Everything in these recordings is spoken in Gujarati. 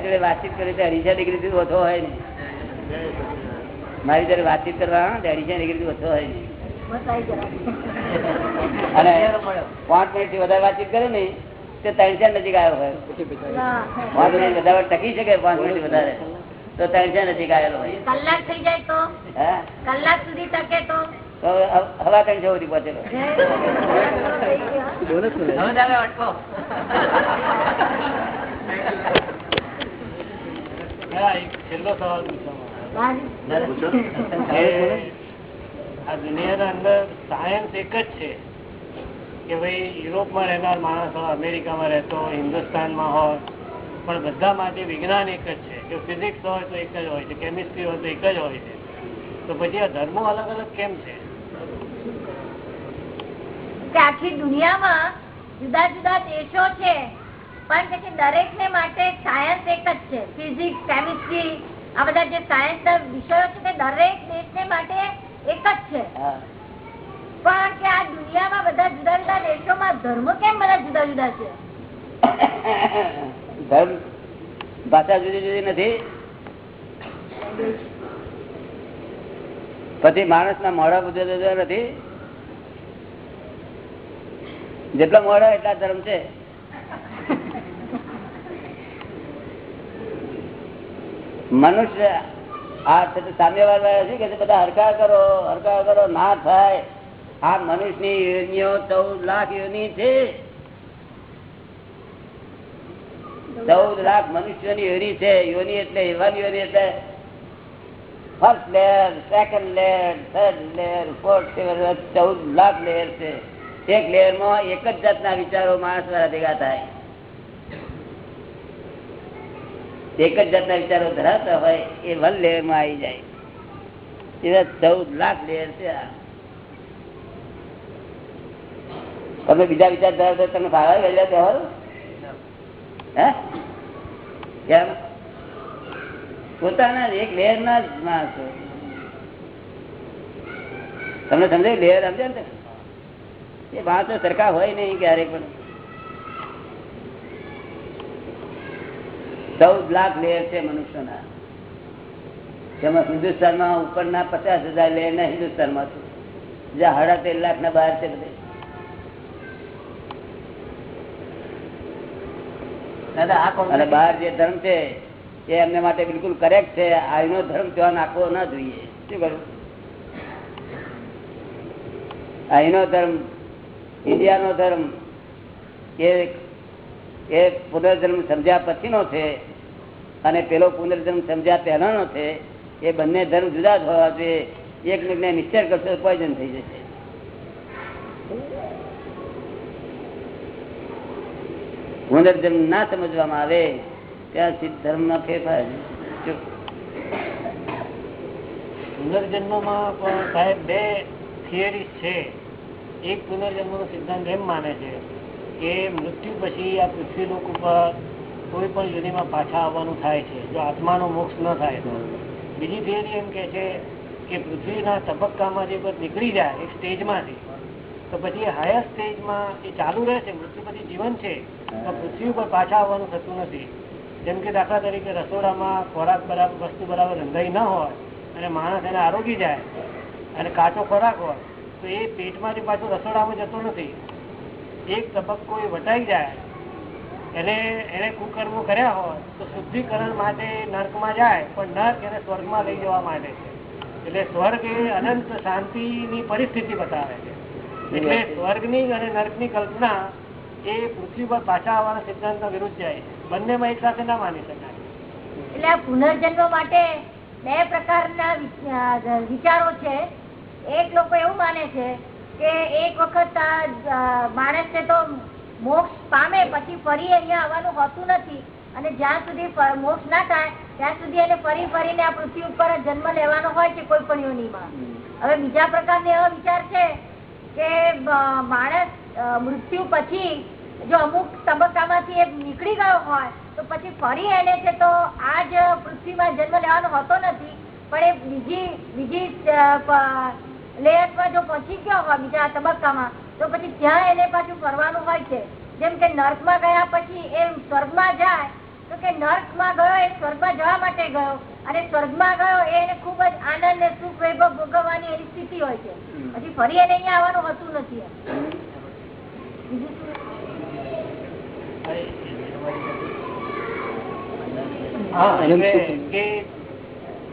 મારી જોડે વાતચીત કરી તો અઢીસો ડિગ્રી થી ઓછો હોય ને. મારી જોડે વાતચીત કરવા અઢીસો ડિગ્રી થી ઓછો હોય ને. અને પાંચ મિનિટથી વધારે વાતચીત કરે ને તો ત્રણસો નજીક આવ્યો હોય. પાંચ મિનિટ વધારે ટકી શકે પાંચ મિનિટ વધારે. તો ત્રણસો નજીક આવેલો હોય. કલાક થઈ જાય તો? કલાક સુધી ટકે તો? હવા ત્રણસો સુધી પહોંચેલો. છેલ્લો સવાલ આ દુનિયાના અંદર સાયન્સ એક જ છે કે ભાઈ યુરોપમાં રહેનાર માણસ હોય અમેરિકામાં રહેતો હોય હિન્દુસ્તાનમાં હોય પણ બધા માટે વિજ્ઞાન એક જ છે. જો ફિઝિક્સ હોય તો એક જ હોય છે કેમિસ્ટ્રી હોય તો એક જ હોય છે. તો પછી આ ધર્મો અલગ અલગ કેમ છે? આખી દુનિયામાં જુદા જુદા દેશો છે પણ કે દરેક ને માટે સાયન્સ એક જ છે. ફિઝિક્સ કેમિસ્ટ્રી આ બધા જે સાયન્સ ના વિષયો છે તે દરેક દેશ ને માટે એક જ છે. પણ કે આ દુનિયામાં બધા જુદા જુદા દેશોમાં ધર્મ કેમ બધા જુદા જુદા છે? ધર્મ ભાષા જુદી જુદી નથી. પછી માણસ ના મોડા જુદા જુદા નથી. જેટલા મોડા એટલા ધર્મ છે. મનુષ્ય આ સામ્યવાદ વાળા શું કે બધા હરકા કરો હરકા કરો, ના થાય. આ મનુષ્યની યોનિઓ ચૌદ લાખ યોની છે. ચૌદ લાખ મનુષ્યોની યોની છે. યોની એટલે એવા યોની એટલે first layer, second layer, third layer, fourth ચૌદ લાખ લેયર છે. એક લેયરમાં એક જ જાતના વિચારો માણસ દ્વારા ભેગા થાય. એક જ જાતના વિચારો ધરાવતા હોય એ વન લેયરમાં આવી જાય. એવા ચૌદ લાખ લેયર છે તમે બીજા વિચાર ધરાવતા તમે ભાવા વહેલા તહેવારો? હે? કેમ? પોતાના એક લેયર ના જ માણસો તમને સમજાય? લેયર સમજાય ને એ માણસો સરખા હોય નહીં ક્યારેક પણ. ચૌદ લાખ લેયર છે મનુષ્યના. તેમાં હિન્દુસ્તાનમાં ઉપરના પચાસ હજાર લેયર ના હિન્દુસ્તાનમાં છે. જ્યાં સાડા તેર લાખ ના બહાર છે બધે. અને બહાર જે ધર્મ છે એ એમને માટે બિલકુલ કરેક્ટ છે. આનો ધર્મ ત્યાં નાખવો ના જોઈએ. શું કરું અહીંનો ધર્મ ઇન્ડિયાનો ધર્મ એ એ પુનર્જન્મ સમજ્યા પછીનો છે અને પેલો પુનર્જન્મ સમજ્યા પહેલાનો છે, એ બંને ધર્મ જુદા જ હોવા જોઈએ. એકને નિશ્ચય કરશો પોઈઝન થઈ જશે. પુનર્જન્મ ના સમજવામાં આવે, ત્યાં સિદ્ધ ધર્મમાં ફેરફાર પુનર્જન્મમાં પણ સાહેબ બે થિયરી છે. એક પુનર્જન્મનો સિદ્ધાંત એમ માને છે કે મૃત્યુ પછી આ પૃથ્વી લોક ઉપર કોઈ પણ યુનિમાં પાછા આવવાનું થાય છે, જો આત્માનો મોક્ષ ન થાય તો. બીજી થિયરી એમ કે છે કે પૃથ્વીના તબક્કામાં જે પર નીકળી જાય એક સ્ટેજમાંથી, તો પછી હાયર સ્ટેજમાં એ ચાલુ રહે છે મૃત્યુ પછી જીવન છે, તો પૃથ્વી ઉપર પાછા આવવાનું થતું નથી. જેમ કે દાખલા તરીકે રસોડામાં ખોરાક બરાબર, વસ્તુ બરાબર રંધાઈ ન હોય અને માણસ એને આરોગી જાય અને કાચો ખોરાક હોય, તો એ પેટમાંથી પાછું રસોડામાં જતો નથી. એક તબક્કો એ વટાઈ જાય એને એને કુકર્મો કર્યા હોય તો શુદ્ધિકરણ માટે નર્કમાં જાય પણ નર્ક એને સ્વર્ગમાં લઈ જવા માટે છે. એટલે સ્વર્ગ એ અનંત શાંતિની પરિસ્થિતિ બતાવે છે. એટલે સ્વર્ગની અને નર્કની કલ્પના એ પૃથ્વી પર પાછા આવવાના સિદ્ધાંતના વિરુદ્ધ જાય બંનેમાં એક સાથે ના માની શકાય. એટલે આ પુનર્જન્મ માટે બે પ્રકારના વિચારો છે. એક લોકો એવું માને છે કે એક વખત આ, અ, તો મોક્ષ પામે પછી ફરી અહીંયા આવવાનું હોતું નથી. અને જ્યાં સુધી મોક્ષ ના થાય ત્યાં સુધી એને ફરી ફરીને આ પૃથ્વી ઉપર જન્મ લેવાનો હોય છે કોઈ પણ યોનિમાં. હવે બીજા પ્રકારનો એવો વિચાર છે કે માણસ મૃત્યુ પછી જો અમુક તબક્કામાંથી એ નીકળી ગયો હોય તો પછી ફરી એને છે તો આ જ પૃથ્વીમાં જન્મ લેવાનો હોતો નથી. પણ એ બીજી બીજી લેયર્સમાં જો પહોંચી ગયો હોય બીજા તબક્કામાં તો પછી ત્યાં એને પાછું ફરવાનું હોય છે. જેમ કે નર્કમાં ગયા પછી એ સ્વર્ગમાં જાય તો કે નર્કમાં ગયો એ સ્વર્ગમાં જવા માટે ગયો. અને સ્વર્ગમાં ગયો એને ખૂબ જ આનંદ ને સુખ વૈભવ ભોગવવાની એની સ્થિતિ હોય છે. પછી ફરી એને અહીંયા આવવાનું હોતું નથી.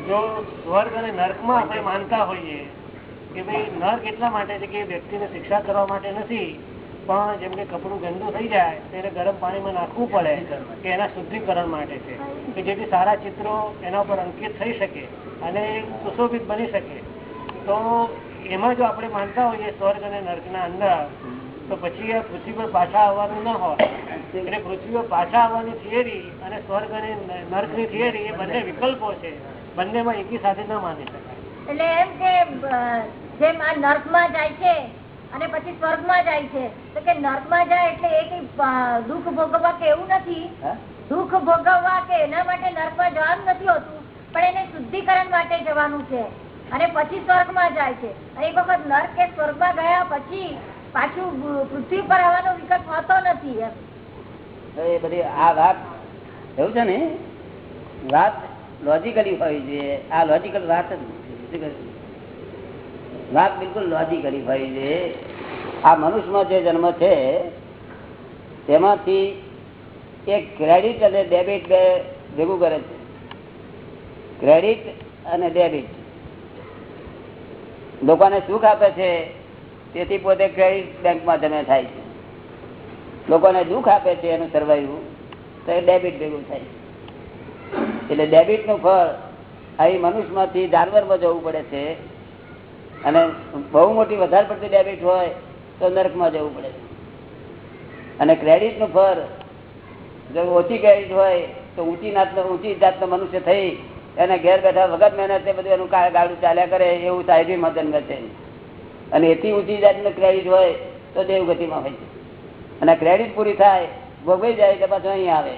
જો સ્વર્ગ અને નર્કમાં આપણે માનતા હોઈએ કે ભાઈ નર્ક એટલા માટે છે કે વ્યક્તિને શિક્ષા કરવા માટે નથી, પણ જેમ કે કપડું ગંદુ થઈ જાય તેને ગરમ પાણીમાં નાખવું પડે, કે એના શુદ્ધિકરણ માટે છે. કે જેથી સારા ચિત્રો એના ઉપર અંકિત થઈ શકે અને સુશોભિત બની શકે. તો એમાં જો આપણે માનતા હોઈએ સ્વર્ગ અને નર્કના અંદર, તો પછી આ પૃથ્વી પર પાછા આવવાનું ન હોય. એટલે પૃથ્વી પર પાછા આવવાની થિયરી અને સ્વર્ગ અને નર્કની થિયરી એ બંને વિકલ્પો છે. બંનેમાં એકી સાથે ન માની શકાય. એટલે એમ કે જેમ આ નર્કમાં જાય છે અને પછી સ્વર્ગમાં જાય છે તો કે નર્કમાં જાય એટલે એ કઈ દુઃખ ભોગવવા કે એવું નથી. દુઃખ ભોગવવા કે એના માટે નર્કમાં જવાનું નથી હોતું પણ એને શુદ્ધિકરણ માટે જવાનું છે. અને પછી સ્વર્ગમાં જાય છે. અને એક વખત નર્ક કે સ્વર્ગમાં ગયા પછી પાછું પૃથ્વી પર આવવાનો વિકલ્પ હોતો નથી એમ. એ બધી આ વાત એવું છે ને? વાત લોજિકલી હોય છે આ લોજિકલ વાત જ નથી. વાત બિલકુલ લોજિકલી હોવી જોઈએ આ મનુષ્યમાં જે જન્મ છે, તેમાંથી એક ક્રેડિટ અને ડેબિટ બે ભેગું કરે છે. ક્રેડિટ અને ડેબિટ. લોકોને સુખ આપે છે, તેથી પોતે ક્રેડિટ બેંકમાં જમે થાય છે. લોકોને દુઃખ આપે છે એનું સર્વાઈવ તો એ ડેબિટ ભેગું થાય એટલે ડેબિટનું ફળ અહીં મનુષ્યમાંથી જાનવરમાં જવું પડે છે અને બહુ મોટી વધારે પડતી ડેબિટ હોય તો નરકમાં જવું પડે. અને ક્રેડિટનું ફળ જો ઓછી ક્રેડિટ હોય તો ઊંચી નાતનો ઊંચી જાતનો મનુષ્ય થઈ એને ઘેર બેઠા વગર મહેનતે બધું એનું ગાડું ચાલ્યા કરે એવું સાહેબી મદન ગતે અને એથી ઊંચી જાતનું ક્રેડિટ હોય તો દેવગતિમાં હોય. છે અને ક્રેડિટ પૂરી થાય, ભોગવાઈ જાય તો પાછું અહીં આવે.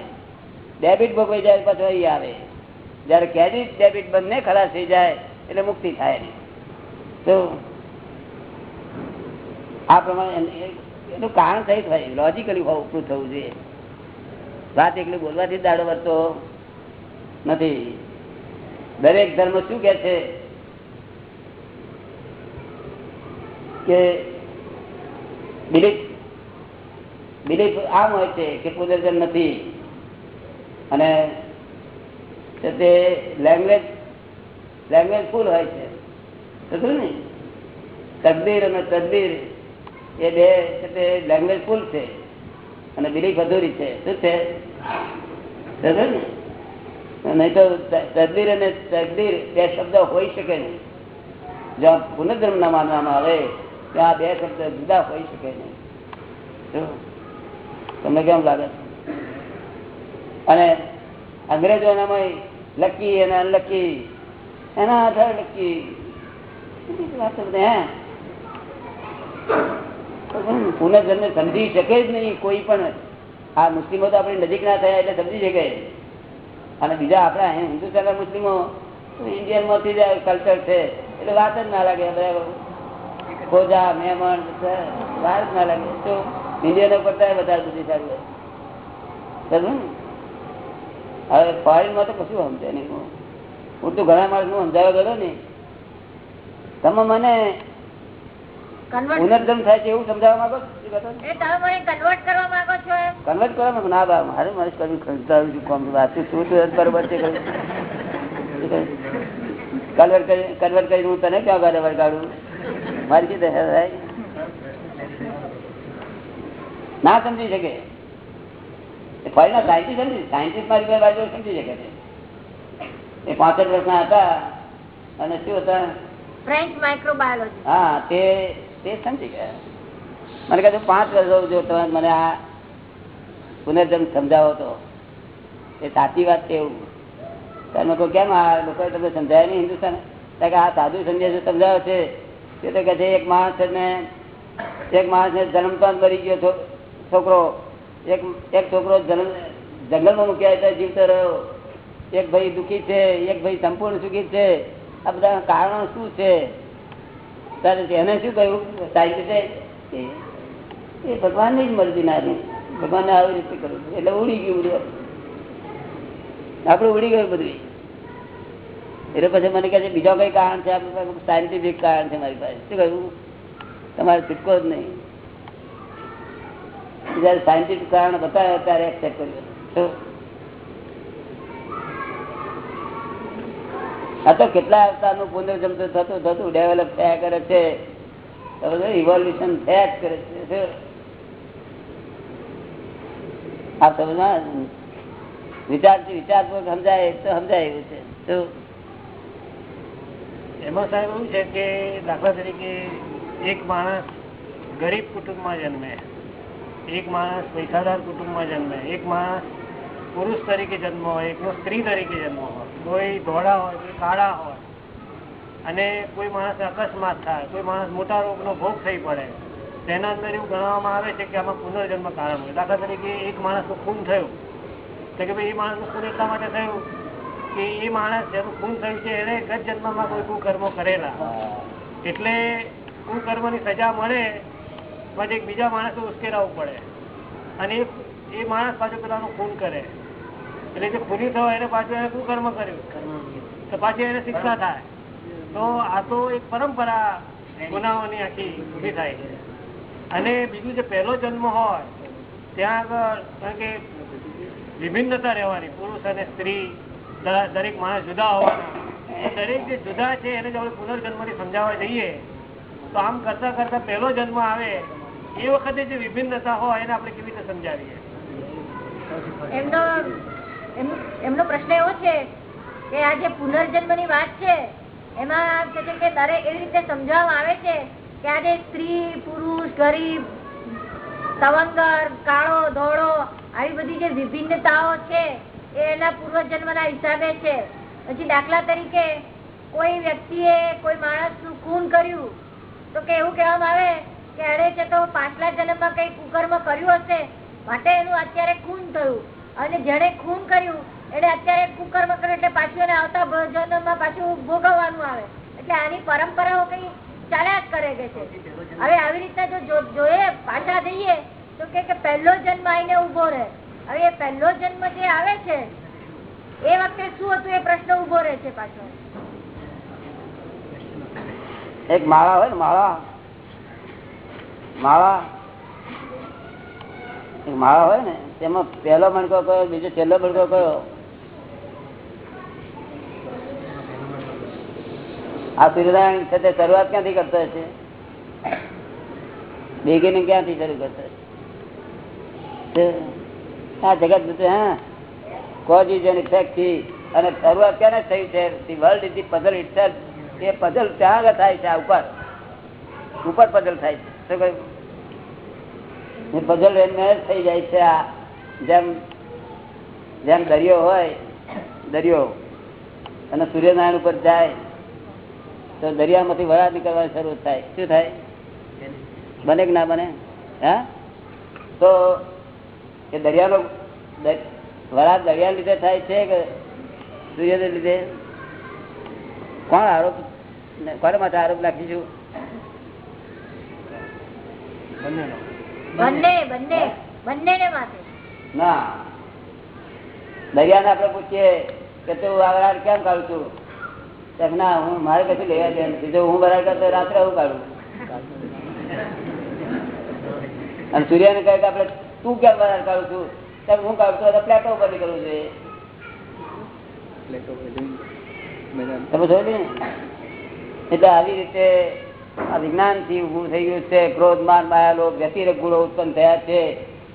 ડેબિટ ભોગવાઈ જાય પાછું અહીં આવે. જયારે ક્રેડિટ ડેબિટ બંને ખલાસ થઈ જાય, એટલે મુક્તિ થાય એની. તો આ પ્રમાણે એનું કારણ થઈ થાય લોજિકલી ઉપરું થવું જોઈએ. વાત એકલી બોલવાથી દાડો વધતો નથી. દરેક ધર્મ શું કે છે? કે બિલીફ બિલીફ આમ હોય છે કે પુનર્જન્મ નથી. અને તે લેંગ્વેજ લેંગ્વેજ ફૂલ હોય છે. ને તકદીર અને તદ્દીર એ બે છે તે લેંગ્વેજ ફૂલ છે અને બિલીફ અધૂરી છે શું છે ને નહીં તો તદ્દીર અને તકદીર બે શબ્દ હોઈ શકે નહીં જ્યાં પુનર્ધર્મ ના માનવામાં આવે ત્યાં બે શબ્દ જુદા હોઈ શકે નહીં? તમને કેમ લાગે? અને અંગ્રેજો એનામાં લકી અને અનલકી, એના આધારે લકી? પુનર્જન્મ સમજી શકે જ નહીં કોઈ પણ. આ મુસ્લિમો તો આપણી નજીક ના થયા એટલે સમજી શકે. અને બીજા આપણા હિન્દુસ્તાનના મુસ્લિમો ઇન્ડિયનમાંથી કલ્ચર છે. એટલે વાત જ ના લાગે ખોજા, મહેમાન વાત જ ના લાગે. તો ઇન્ડિયનો કરતા વધારે સુધી સમજ્યું ને? હવે ફોરેનમાં તો કશું સમજે નહીં. હું તો ઘણા માણસ હું સમજાવ્યો ગયો ને. તમે મને પુનર્જન્મ થાય છે એવું સમજાવવા માંગો છો? શું કહેતો? એ તમે મને કન્વર્ટ કરવા માંગો છો કન્વર્ટ કરો ને ના બા મારે મારે કરવું કંટાળું છું કોમ. વાંચું છું? તો બરોબર છે કન્વર્ટ કરી કન્વર્ટ કરીને હું તને ક્યાં ગાડે વળગાડું? મારી કીધે ના સમજી શકે. ફરીના સાયન્ટિસ્ટ સમજી સાયન્ટિસ્ટ મારી બાજુ સમજી શકે છે. એ પાંસઠ વર્ષના હતા અને શું હતા? ફ્રેન્ચ માઇક્રોબાયોલોજી હા, તે તે સમજી ગયા. મને કહ્યું પાંચ વર્ષ જો તમે મને આ પુનર્જન્મ સમજાવો તો. એ સાચી વાત છે એવું. તમે કહો કેમ આ લોકો તમને સમજાય નહીં હિન્દુસ્તાન? કે આ સાધુ સંદેશ સમજાવે છે, તે તો કહે છે, એક માણસ ને એક માણસ ને જન્મતા મરી ગયો છોકરો. એક એક છોકરો જન્મ, જંગલમાં મૂક્યા હતા જીવતો રહ્યો. એક ભાઈ દુઃખી છે, એક ભાઈ સંપૂર્ણ સુખી છે. આ બધા કારણો શું છે? ત્યારે એને શું કહ્યું? સાહિત્ય એ ભગવાનની જ મરજી ના હતી ભગવાને આવી રીતે કર્યું એટલે ઉડી ગયું બધું આપણું ઉડી ગયું બધું. એટલે પછી મને કહે છે, બીજો કઈ કારણ છે? સાયન્ટિફિક કારણ છે મારી પાસે. શું કહ્યું? તમારે છૂટકો જ નહીં. જયારે સાયન્ટિફિક કારણ બતાવ્યો, ત્યારે એક્સેપ્ટ કર્યું શું? આ તો કેટલા અવતારનું પુનર્જન્મ થતું થતું ડેવલપ થયા કરે છે. ઇવોલ્યુશન થયા જ કરે છે. આ સમજમાં વિચારથી વિચારપૂર્વક સમજાય તો સમજાય એવું છે. તો એમાં સાહેબ એવું છે કે દાખલા તરીકે એક માણસ ગરીબ કુટુંબમાં જન્મે, એક માણસ પૈસાદાર કુટુંબમાં જન્મે, એક માણસ પુરુષ તરીકે જન્મ હોય કોઈ સ્ત્રી તરીકે જન્મ હોય, કોઈ ધોળા હોય, કોઈ કાળા હોય, અને કોઈ માણસ અકસ્માત થાય, કોઈ માણસ મોટા રોગનો ભોગ થઈ પડે, તેના અંદર એવું ગણવામાં આવે છે કે આમાં પુનર્જન્મ કારણ હોય. દાખલા તરીકે એક માણસનું ખૂન થયું. તો કે ભાઈ, એ માણસનું ખૂન એટલા માટે થયું કે એ માણસ જેનું ખૂન થયું છે, એને ગત જન્મમાં કોઈ કુકર્મો કરેલા. એટલે કુકર્મની સજા મળે, પછી એક બીજા માણસે ઉશ્કેરાવવું પડે. અને એ માણસ પાછું પેલાનું ખૂન કરે. એટલે જે ખૂની થયો એને પાછું એને કુકર્મ કર્યું? તો પાછી એને શિક્ષા થાય. તો આ તો એક પરંપરા ગુનાઓની આખી ઊભી થાય છે. અને બીજું જે પહેલો જન્મ હોય, ત્યાં કારણ કે વિભિન્નતા રહેવાની, પુરુષ અને સ્ત્રી, દરેક માણસ જુદા હોવાના. દરેક જે જુદા છે, એને જો આપણે પુનર્જન્મથી સમજાવવા જઈએ. તો આમ કરતા કરતા પહેલો જન્મ આવે, એ વખતે જે વિભિન્નતા હોય, એને આપણે કેવી રીતે સમજાવીએ? એમનો એમ- એમનો પ્રશ્ન એવો છે કે આ જે પુનર્જન્મની વાત છે, એમાં કે છે કે દરેક એવી રીતે સમજાવવામાં આવે છે કે આજે સ્ત્રી, પુરુષ, ગરીબ, તવંગર, કાળો, ધોળો, આવી બધી જે વિભિન્નતાઓ છે, એ એના પૂર્વજન્મના હિસાબે છે. પછી દાખલા તરીકે કોઈ વ્યક્તિએ, કોઈ માણસનું ખૂન કર્યું, તો કે એવું કહેવામાં આવે કે અરે છે તો પાછલા જન્મમાં કઈ કુકર્મ કર્યું હશે, માટે એનું અત્યારે ખૂન થયું. અને જેને ખૂન કર્યું એને અત્યારે કુકર્મ કર્યું એટલે પાછું એને આવતા જન્મમાં પાછું ભોગવવાનું આવે. એટલે આની પરંપરાઓ કઈ ચાલ્યા જ કરે કે છે? હવે આવી રીતના જો જોઈએ, પાછા જઈએ, તો કે પહેલો જન્મ આવીને ઊભો રહે. હવે એ પહેલો જન્મ જે આવે છે, એ વખતે શું હતું? એ પ્રશ્ન ઊભો રહે છે પાછો. એક માળા હોય ને, માળા? માળા? માળા હોય ને, તેમાં પહેલો મણકો કયો, બીજો છેલ્લો મણકો કયો? આ સૂર્યનારાયણ છે શરૂઆત ક્યાંથી કરતો હશે બિગિનિંગ ક્યાંથી શરૂ કરતો હશે આ જગત હા? કોઝિસ એન્ડ ઇફેક્ટથી અને શરૂઆત ક્યારે થઈ છે? The world is the puzzle itself A puzzle ત્યાં આગળ થાય છે, આ ઉપર. ઉપર પઝલ થાય છે. શું કહ્યું? પઝલ મેચ થઈ જાય છે આ. જેમ જેમ દરિયો હોય, દરિયો, અને સૂર્યનારાયણ ઉપર જાય, તો દરિયામાંથી વરાળ નીકળવાની શરૂ થાય. શું થાય? બને કે ના બને? હા? તો એ દરિયાનો વરાળ દરિયા લીધે થાય છે કે સૂર્યને લીધે? કોણ આરોપ, કોને માટે આરોપ નાખીશું? બંનેનો. બંને બંને બંને ને માટે ના. દરિયાને આપણે પૂછીએ કે તું આગળ કેમ કાઢું છું? ના હું મારે કશું લેવા દે નથી. જો હું બરાબર કરતો રાત્રે હું કાઢું? અને સૂર્યને કહે કે આપણે તું કેમ બરાબર કાઢું છું? ત્યારે હું કાઢું છું? પ્લેટો ઉપર નીકળવું જોઈએ. તમે જોયું ને? એટલે આવી રીતે આ વિજ્ઞાનથી ઉભું થઈ ગયું છે. ક્રોધ, માન, માયા લોક વ્યતિરેક ગુણો ઉત્પન્ન થયા છે.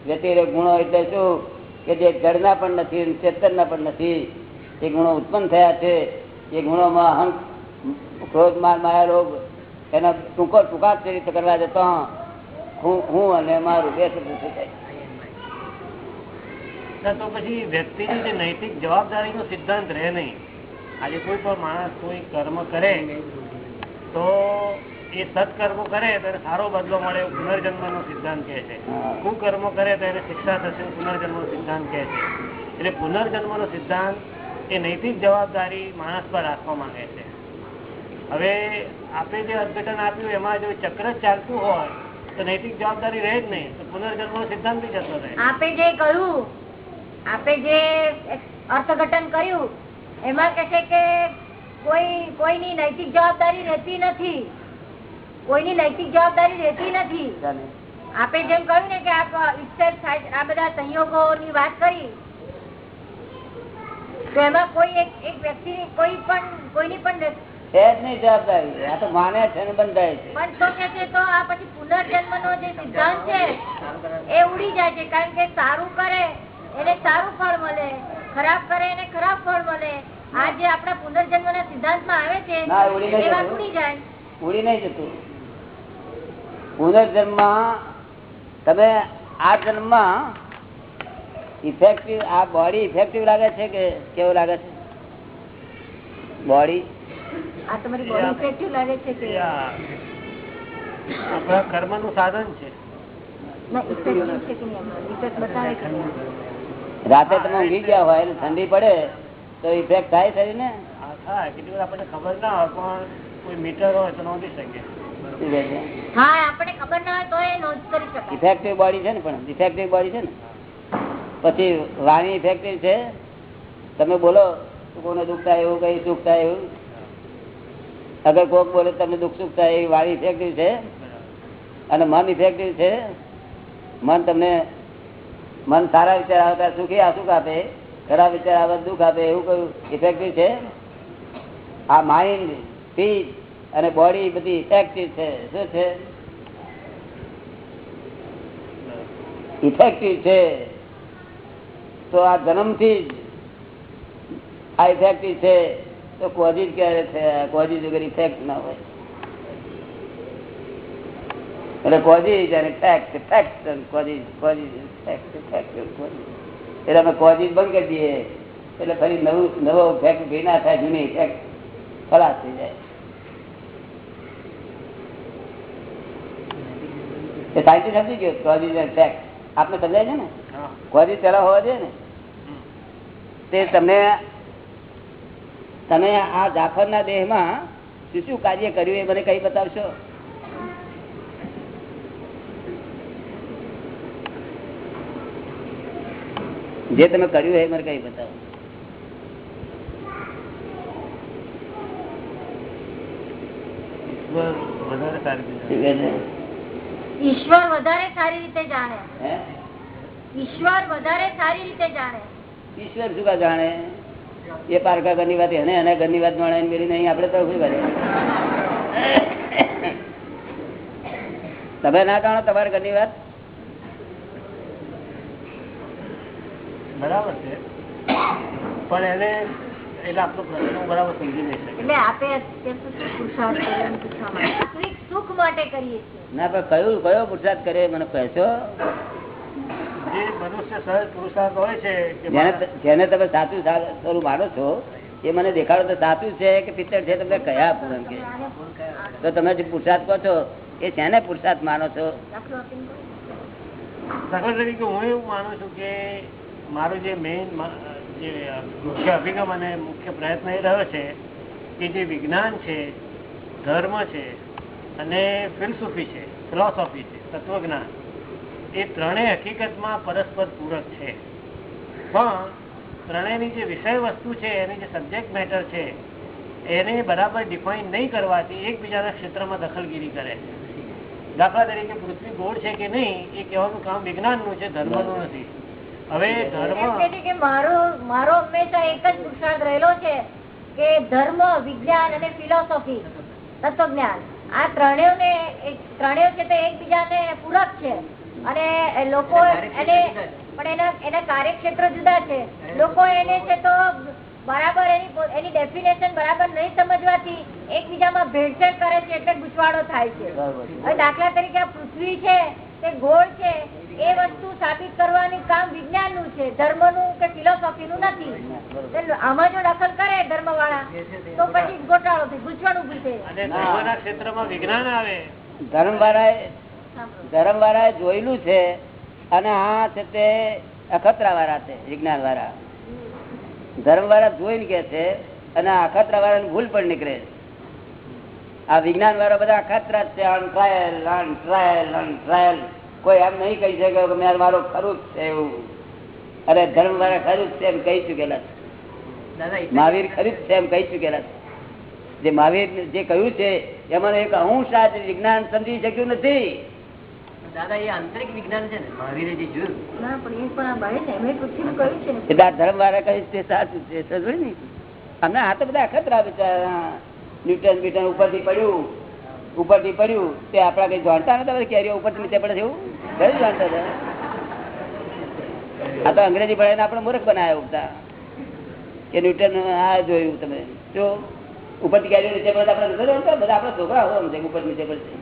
વ્યતિરેક ગુણો એટલે શું? કે જે જળના પણ નથી ચેતનના પણ નથી, એ ગુણો ઉત્પન્ન થયા છે. એ ગુણોમાં અહંક, ક્રોધ, માન, માયા લોક એનો ટૂંકો ટૂંકા ચરિત્ર કરવા જતો હું હું અને મારું બે શબ્દ થઈ જાય. તો પછી વ્યક્તિની જે નૈતિક જવાબદારીનો સિદ્ધાંત રહે નહીં. આજે કોઈ પણ માણસ કોઈ કર્મ કરે, તો એ સત્કર્મો કરે તો એને સારો બદલો મળે એવું પુનર્જન્મનો સિદ્ધાંત કહે છે. કુકર્મો કરે તો એને શિક્ષા થશે એવું પુનર્જન્મનો સિદ્ધાંત કહે છે. એટલે પુનર્જન્મનો સિદ્ધાંત એ નૈતિક જવાબદારી માણસ પર રાખવા માંગે છે. હવે આપણે જે અર્થઘટન આપ્યું એમાં જો ચક્ર ચાલતું હોય તો નૈતિક જવાબદારી રહે જ નહીં તો પુનર્જન્મનો સિદ્ધાંત બી જતો રહે. આપે જે કહ્યું આપે જે અર્થઘટન કર્યું એમાં કે છે કે કોઈ કોઈની નૈતિક જવાબદારી રહેતી નથી. કોઈની નૈતિક જવાબદારી રહેતી નથી. આપે જેમ કહ્યું ને કે આ બધા સંયોગો ની વાત કરી. તો એમાં કોઈ એક વ્યક્તિ ની કોઈ પણ કોઈની પણ છે જ નહીં જવાબદારી આ તો માને છે ને બંધાય છે. પણ તો કે છે તો આ પછી પુનર્જન્મ નો જે સિદ્ધાંત છે એ ઉડી જાય છે. કારણ કે સારું કરે એને સારું ફળ મળે. ખરાબ કરે એને ખરાબ ફળ મળે. આ જે આપણા પુનર્જન્મ ના સિદ્ધાંતમાં આવે છે ઉડી જાય. ઉડી નહીં જતું. પુનર્જન્મ તમે આ જન્મમાં ઇફેક્ટિવ આ બોડી ઇફેક્ટિવ લાગે છે કે કેવું લાગે છે? બોડી આ તમારી બોડી ઇફેક્ટિવ લાગે છે કે? આપણા કર્મનું સાધન છે. ના ઇફેક્ટિવ છે રાતે તમે ઊંઘી ગયા હોય અને ઠંડી પડે તો ઇફેક્ટ થાય શરીર ને? આ કેટલી વાર આપણને ખબર ના હોય પણ કોઈ મીટર હોય તો નોંધી શકે. એ ઇફેક્ટિવ બોડી છે ને પણ બોડી છે ને? પછી વાણી ઇફેક્ટિવ છે? તમે બોલો કોને દુઃખ થાય એવું કઈ સુખ થાય એવું? અગર કોક બોલે તમને દુઃખ સુખ થાય એવી વાણી ઇફેક્ટિવ છે? અને મન ઇફેક્ટિવ છે? મન તમને મન સારા વિચાર આવતા સુખી આ સુખ આપે ખરાબ વિચાર આવે દુઃખ આપે એવું કયું ઇફેક્ટિવ છે? આ માઇન્ડ સ્પીચ અને બોડી બધી ઇફેક્ટિવ છે. શું છે? ઇફેક્ટિવ છે. તો આ જન્મથી જ આ ઇફેક્ટિવ છે. તો કોઝિજ ક્યારે છે કોઝિજ વગર ઇફેક્ટ ના હોય. એટલે કોઝિજ અને effect effect causes causes effect effect એટલે અમે કોઝિજ બંધ કરી દઈએ. એટલે ફરી નવું, નવો ફેક્ટ ભી ના થાય, જૂની ફેક્ટ ખલાસ થઈ જાય. એ સાયન્ટિસ્ટ સમજી ગયો કોઝિજ એન્ડ ફેક્ટ આપને સમજાય છે ને? હા. પેલા હોવા જોઈએ ને? તે તમને તમે આ જાફર ના દેહમાં શું શું કાર્ય કર્યું એ મને કઈ બતાવશો? જે તમે કર્યું એ મને કઈ બતાવો. વધારે છે? ઈશ્વર વધારે સારી રીતે જાણે. ઈશ્વર વધારે સારી રીતે જાણે. ઈશ્વર શું કા જાણે? એ પારકા ઘરની વાત એને એના ઘરની વાત પેલી નહીં આપણે તો શું કરે તમે ના જાણો તમારે ઘરની વાત? બરાબર છે. પણ એને એટલે આપણો પ્રશ્ન બરાબર સમજી નહીં શકે એટલે આપે અત્યાર સુધી પુરુષાર્થ કર્યો એમ પૂછવા માંગે. વાસ્તવિક સુખ માટે કરીએ છીએ. ના પણ કયું કયો પુરુષાર્થ કરે મને કહેશો? પુરુષાર્થ છે કે જેને તમે સાચું સ્વરૂપ માનો છો એ મને દેખાડો તો સાચું છે કે પિત્તળ છે તમને કયા પૂરણ કે? તો તમે જે પુરસાદ કહો છો એ શેને માનો છો? હું એવું માનું છું કે મારો જે મેઇન જે મુખ્ય અભિગમ અને મુખ્ય પ્રયત્ન એ રહ્યો છે કે જે વિજ્ઞાન છે ધર્મ છે અને ફિલસુફી છે ફિલોસોફી છે તત્વજ્ઞાન. એ ત્રણેય હકીકતમાં પરસ્પર પૂરક છે. પણ ત્રણેયની જે વિષય વસ્તુ છે એની જે સબ્જેક્ટ મેટર છે એને બરાબર ડિફાઇન નહીં કરવાથી એકબીજાના ક્ષેત્રમાં દખલગીરી કરે છે. દાખલા તરીકે પૃથ્વી ગોળ છે કે નહીં એ કહેવાનું કામ વિજ્ઞાનનું છે ધર્મનું નથી. હવે ધર્મ કે મારો મારો હંમેશા એક જ પુરુષાર્થ રહેલો છે કે ધર્મ વિજ્ઞાન અને ફિલોસોફી તત્વજ્ઞાન. આ ત્રણેયને એક- ત્રણેય છે તે એકબીજાને પૂરક છે. અને લોકો એને પણ એના એના કાર્યક્ષેત્ર જુદા છે. લોકો એને છે તો બરાબર એની એની ડેફિનેશન બરાબર નહીં સમજવાથી એકબીજામાં ભેળસેળ કરે છે એટલે ગુચવાડો થાય છે. હવે દાખલા તરીકે આ પૃથ્વી છે તે ગોળ છે એ વસ્તુ સાબિત કરવાની કામ વિજ્ઞાનનું છે. ધર્મનું કે ફિલોસોફીનું નથી. આમાં જો દખલ કરે ધર્મ વાળા તો. પછી ગોટાળો થઈ અને ધર્મના ક્ષેત્રમાં વિજ્ઞાન આવે. ધર્મ વાળા ધર્મ વાળા જોયેલું છે અને આ છે તે અખતરા વાળા છે વિજ્ઞાન વાળા ધર્મ વાળા જોઈને કે છે અને અખતરા વાળા ભૂલ પણ નીકળે આ વિજ્ઞાન વાળા બધા અખતરા જ છે. On trial on trial on trial કોઈ એમ નહીં કહી શકે કે મેં મારો ખરું જ છે એવું. અરે ધર્મ મારા ખરું જ છે એમ કહી ચુકેલા છે. મહાવીર ખરું જ છે એમ કહી ચુકેલા છે. જે મહાવીર જે કહ્યું છે એમાં એક અંશ આ વિજ્ઞાન સમજી શક્યું નથી. દાદા એ આંતરિક વિજ્ઞાન છે ને મહાવીરે જે જોયું. ધર્મ વાળા કહીશ છે તે સાચું છે સમજો ને. અમને આ તો બધા અખતરા બિચારા. ન્યૂટન બ્યુટન ઉપરથી પડ્યું. ઉપરથી પડ્યું, તે આપડા કઈ જાણતા નતા કેરીઓ ઉપરથી નીચે પડે એવું? કયું જાણતા હતા. આ તો અંગ્રેજી ભણાવીને આપણે મૂર્ખ બનાવ્યા ઉગતા. કે ન્યૂટન, આ જોયું તમે. જો ઉપરથી કેરીઓ નીચે પડે આપણે નથી જાણતા? બધા આપણા છોકરા હોય છે ઉપર નીચે પડશે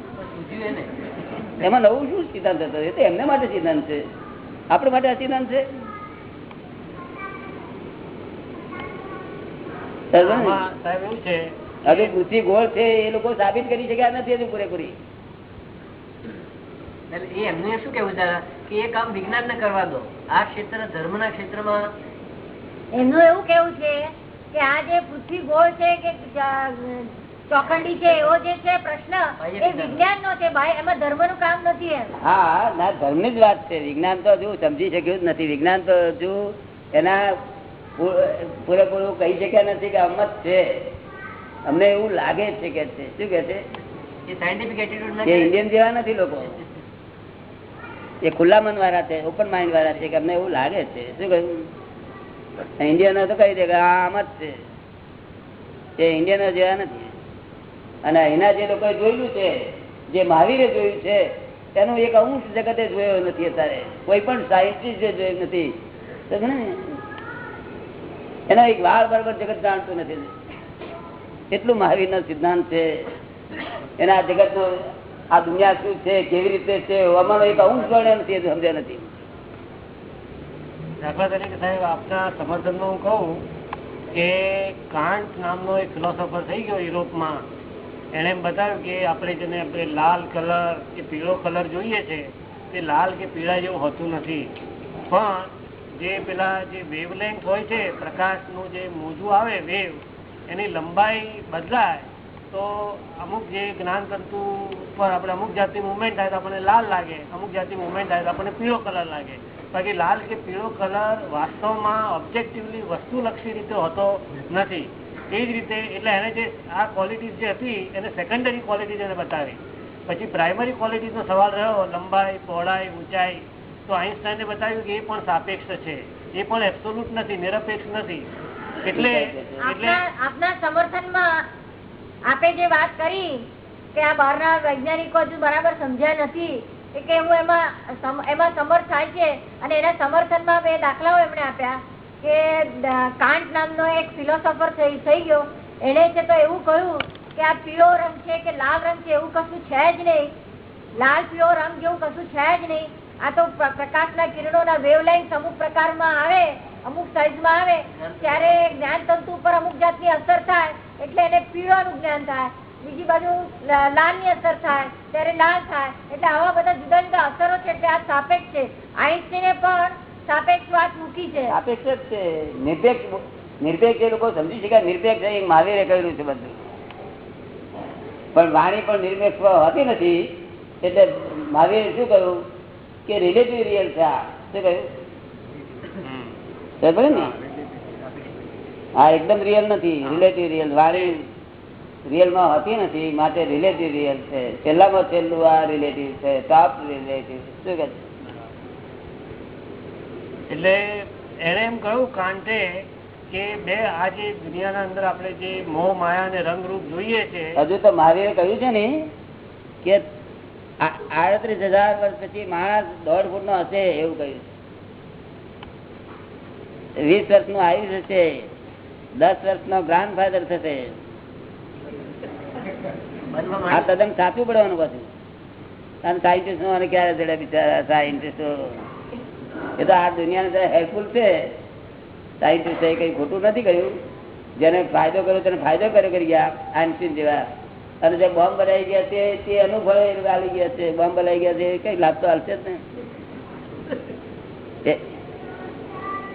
એમાં નવું શું સિદ્ધાંત હતો? એ તો એમને માટે સિદ્ધાંત છે. આપણે માટે આ સિદ્ધાંત છે. સાહેબ એવું છે હજુ બુદ્ધિ ગોળ છે એ લોકો સાબિત કરી શક્યા નથી હજુ પૂરેપૂરી. એમને શું કેવું દાદા કે એ કામ વિજ્ઞાન ને કરવા દો. આ ક્ષેત્ર ધર્મ ના ક્ષેત્રમાં એમનું એવું કેવું છે કે આ જે પૃથ્વી ગોળ છે કે ચોખંડી છે એવો જે છે પ્રશ્ન એ વિજ્ઞાન. નો છે ભાઈ એમાં ધર્મનું કામ નથી એમ. હા ના ધર્મની જ વાત છે. વિજ્ઞાન તો હજુ સમજી શક્યું જ નથી. વિજ્ઞાન તો હજુ એના પૂરેપૂરું કહી શક્યા નથી કે અમત છે. અમને એવું લાગે છે કે છે. શું કે છે? એ ઇન્ડિયન જેવા નથી લોકો. એ ખુલ્લા મન વાળા છે ઓપન માઇન્ડ વાળા છે કે અમને એવું લાગે છે. શું કહ્યું? ઇન્ડિયનો તો કહી દે કે આ આમ જ છે. એ ઇન્ડિયનો જેવા નથી. અને એના જે લોકોએ જોયેલું છે જે મહાવીરે જોયું છે તેનું એક અંશ જગતે જોયો નથી અત્યારે. કોઈ પણ સાયન્ટિસ્ટે જોયું નથી. એનો એક વાળ બરાબર જગત જાણતું નથી. એટલું મહાવીર સિદ્ધાંત છે. એના જગત નો આ દુનિયા શું છે, કેવી રીતે છે અમારો એક અંશ ગણ્યો નથી સમજ્યા નથી. દાખલા તરીકે સાહેબ, આપના સમર્થનમાં હું કહું કે કાંટ નામનો એક ફિલોસોફર થઈ ગયો યુરોપમાં. એણે એમ બતાવ્યું કે આપણે જેને આપણે લાલ કલર કે પીળો કલર જોઈએ છે, તે લાલ કે પીળા જેવું હોતું નથી. પણ જે પેલા જે વેવલેન્થ હોય છે, પ્રકાશનું જે મોજું આવે વેવ એની લંબાઈ બદલાય, તો અમુક જે જ્ઞાન તંતુ પર આપણે અમુક જાતની મુવમેન્ટ થાય તો આપણને લાલ લાગે, અમુક જાતની મુવમેન્ટ થાય તો આપણને પીળો કલર લાગે. બાકી લાલ કે પીળો કલર વાસ્તવમાં ઓબ્જેક્ટિવલી વસ્તુલક્ષી રીતે હોતો નથી. એ જ રીતે એટલે એને જે આ ક્વોલિટીઝ જે હતી, એને સેકન્ડરી ક્વોલિટીઝ એને બતાવી. પછી પ્રાઇમરી ક્વોલિટીઝનો સવાલ રહ્યો, લંબાઈ, પહોળાઈ, ઊંચાઈ. તો આઈન્સ્ટાઈને બતાવ્યું કે એ પણ સાપેક્ષ છે. એ પણ એબ્સોલ્યુટ નથી, નિરપેક્ષ નથી. આપે જે વાત કરી કે આ બહારના વૈજ્ઞાનિકો હજુ બરાબર સમજ્યા નથી કે હું એમાં એમાં સમર્થ થાય છે અને એના સમર્થનમાં બે દાખલાઓ એમણે આપ્યા કે કાંટ નામનો એક ફિલોસોફર થઈ ગયો. એને છે તો એવું કહ્યું કે આ પીળો રંગ છે કે લાલ રંગ છે એવું કશું છે જ નહીં. લાલ પીળો રંગ જેવું કશું છે જ નહીં. આ તો પ્ર- પ્રકાશના કિરણોના વેવલેન્થ અમુક પ્રકારમાં આવે અમુક સાઈઝમાં આવે, ત્યારે જ્ઞાન તંતુ ઉપર અમુક જાતની અસર થાય, એટલે એને પીળાનું જ્ઞાન થાય. બીજી બાજુ લાલની અસર થાય, ત્યારે લાલ થાય. એટલે આવા બધા જુદા જુદા અસરો છે એટલે આ સાપેક્ષ છે. આઈન્સ્ટીને પણ સાપેક્ષ વાત મૂકી છે. સાપેક્ષ જ છે. નિરપેક્ષ નિરપેક્ષ એ લોકો સમજી શક્યા નિરપેક્ષ એ મહાવીરે કહ્યું છે બધું. પણ વાણી પણ નિરપેક્ષ હોતી નથી. એટલે મહાવીરે શું કહ્યું કે રિલેટિવ રિયલ છે આ. શું કહ્યું સમજ્યો ને? હા એકદમ રિયલ નથી. રિલેટિવ રિયલ વાણી રિયલમાં હોતી નથી. માટે રિલેટિવ રિયલ છે. છેલ્લામાં છેલ્લું આ રિલેટિવ છે. ટોપ રિલેટિવ શું કે એટલે એને એમ કહ્યું કાંતે કે બે આ જે દુનિયાના અંદર આપણે જે મોહ માયા અને રંગરૂપ જોઈએ છે હજુ તો મહાવીરે કહ્યું છે ને કે આડત્રીસ હજાર વર્ષ પછી માણસ દોઢ ફૂટ નો હશે એવું કહ્યું છે. વીસ વર્ષનું આયુષ્ય છે દસ વર્ષ નો ગ્રાન્ડ ફાધર થશે. આ તદ્દન સાચું પડવાનું પાછું. સાયન્ટિસ્ટો અને ક્યારે જડે બિચારા સાયન્ટિસ્ટો એ તો આ દુનિયાને હેલ્પફુલ છે. સાયન્ટિસ્ટ કઈ ખોટું નથી કર્યું. જેને ફાયદો કર્યો તેને ફાયદો કર્યો કરી ગયા આઈન્સ્ટીન જેવા. અને જે બોમ્બ બનાવી ગયા છે, તે અનુભવે આવી ગયા છે. બોમ્બ બનાવી ગયા છે કઈ લાભ તો હાલશે જ ને.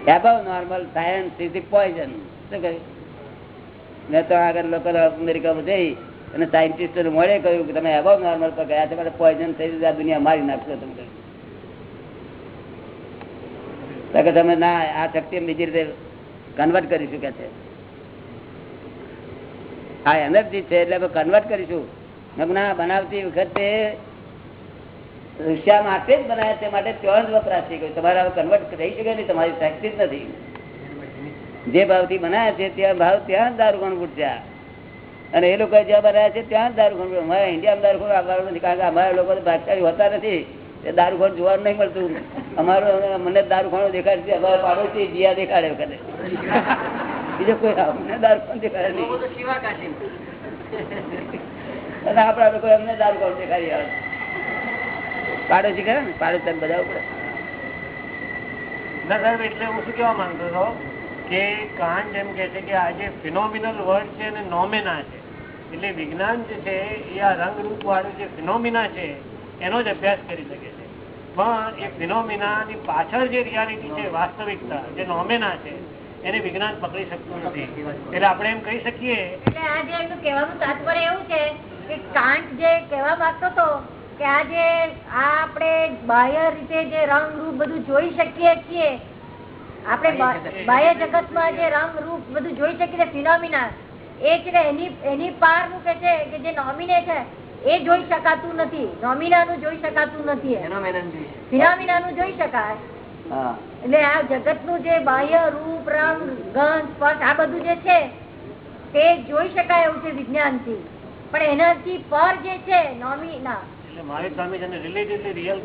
Above normal science is poison શું કહ્યું? મેં તો આગળ લોકો અમેરિકામાં જઈ અને સાયન્ટિસ્ટોને મળે કહ્યું કે તમે એબવ નોર્મલ પર ગયા તમારે પોઈઝન થઈ જશે દુનિયા મારી નાખશો તમે કહ્યું. તમે ના, આ શક્તિ બીજી રીતે કન્વર્ટ કરીશું કે છે. આ એનર્જી છે એટલે અમે કન્વર્ટ કરીશું. ના બનાવતી વખતે રૂપિયા માટે જ બનાવ્યા તે માટે ત્યાં જ વપરાશ થઈ ગયો તમારે હવે કન્વર્ટ થઈ શકે નહીં તમારી શક્તિ જ નથી. જે ભાવથી બનાવ્યા છે ત્યાં ભાવ ત્યાં જ દારૂ ગણ ફૂટ્યા અને એ લોકો જ્યાં બનાવ્યા છે ત્યાં જ દારૂ ગણ અમારા ઇન્ડિયામાં દારૂ આવવાનું નથી કારણ કે અમારા લોકો ભાગશાળી હોતા નથી. એ દારૂ જોવાનું નહીં મળતું. અમારું મને દારૂ ખાણું દેખાડે છે. અમારા પાડોશી જીયા દેખાડે વખતે. બીજો કોઈ અમને દારૂ દેખાડે નહીં. આપણા લોકો એમને દારૂ ખાણું દેખાડી આવે પાડોશી ખરા ને પાડોશી બધા પડે સાહેબ એટલે હું શું કેવા માંગતો હતો કે કાન જેમ કે છે કે આ જે ફિનોમિનલ વર્ડ છે અને નોમેના છે એટલે વિજ્ઞાન જે છે એ આ રંગરૂપ વાળું જે ફિનોમિના છે એનો જ અભ્યાસ કરી શકે છે. પણ એ ફિનોમિનાની પાછળ જે રિયાલિટી છે વાસ્તવિકતા જે નોમેના છે એને વિજ્ઞાન પકડી શકતું નથી. એટલે આપણે એમ કહી શકીએ એટલે આ જે એમનું કહેવાનું તાત્પર્ય એવું છે કે કાંટ જે કહેવા માંગતો હતો કે આ જે આ આપણે બાહ્ય રીતે જે રંગ રૂપ બધું જોઈ શકીએ છીએ આપણે બાહ્ય જગતમાં જે રંગ રૂપ બધું જોઈ શકીએ ફિનોમિના એ ને એની એની પારનું કે છે કે જે નોમિને છે એ જોઈ શકાતું નથી. નોમિનાનું જોઈ શકાતું નથી. ફેનોમેનન જોઈ શકાય. એટલે આ જગતનું જે બાહ્ય રૂપ રંગ ગંધ સ્પર્શ આ બધું જે છે તે જોઈ શકાય એવું છે વિજ્ઞાનથી. પણ એનાથી પર જે છે નોમિના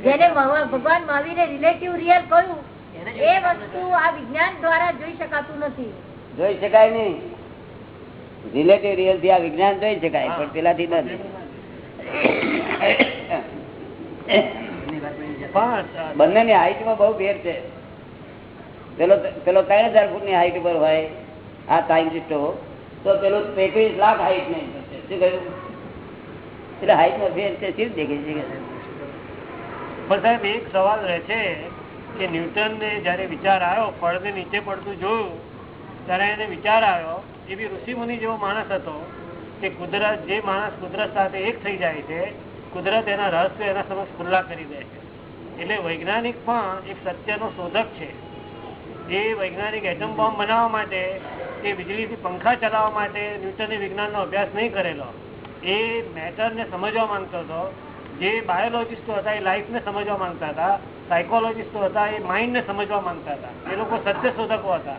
જેને ભગવાન મહાવીરે રિલેટિવ રિયલ કહ્યું એ વસ્તુ આ વિજ્ઞાન દ્વારા જોઈ શકાતું નથી. જોઈ શકાય નહીં. રિલેટિવ રિયલથી આ વિજ્ઞાન જોઈ શકાય પણ પેલાથી નથી બંને ની હાઈટમાં બહુ ફેર છે. પેલો પેલો ત્રણ હજાર ફૂટની હાઈટ ઉપર હોય આ સાયન્ટિસ્ટો તો પેલો એકવીસ લાખ હાઈટ નહીં શું કહ્યું? એટલે હાઈટમાં ફેર છે, શું દેખે છે પણ સાહેબ, એક સવાલ રહે છે કે ન્યૂટન ને જયારે વિચાર આવ્યો પડને નીચે પડતું જોયું, ત્યારે એને વિચાર આવ્યો એ બી ઋષિમુનિ જેવો માણસ હતો કે કુદરત, જે માણસ કુદરત સાથે એક થઈ જાય છે, કુદરત એના રહસ્ય એના સમક્ષ ખુલ્લા કરી દે છે. એટલે વૈજ્ઞાનિક પણ એક સત્યનો શોધક છે. જે વૈજ્ઞાનિક એટમ બોમ્બ બનાવવા માટે કે વીજળીથી પંખા ચલાવવા માટે ન્યૂટને વિજ્ઞાનનો અભ્યાસ નહીં કરેલો. એ મેટરને સમજવા માંગતો હતો. જે બાયોલોજીસ્ટો હતા, એ લાઈફને સમજવા માંગતા હતા. સાયકોલોજીસ્ટો હતા, એ માઇન્ડને સમજવા માંગતા હતા. એ લોકો સત્ય શોધકો હતા.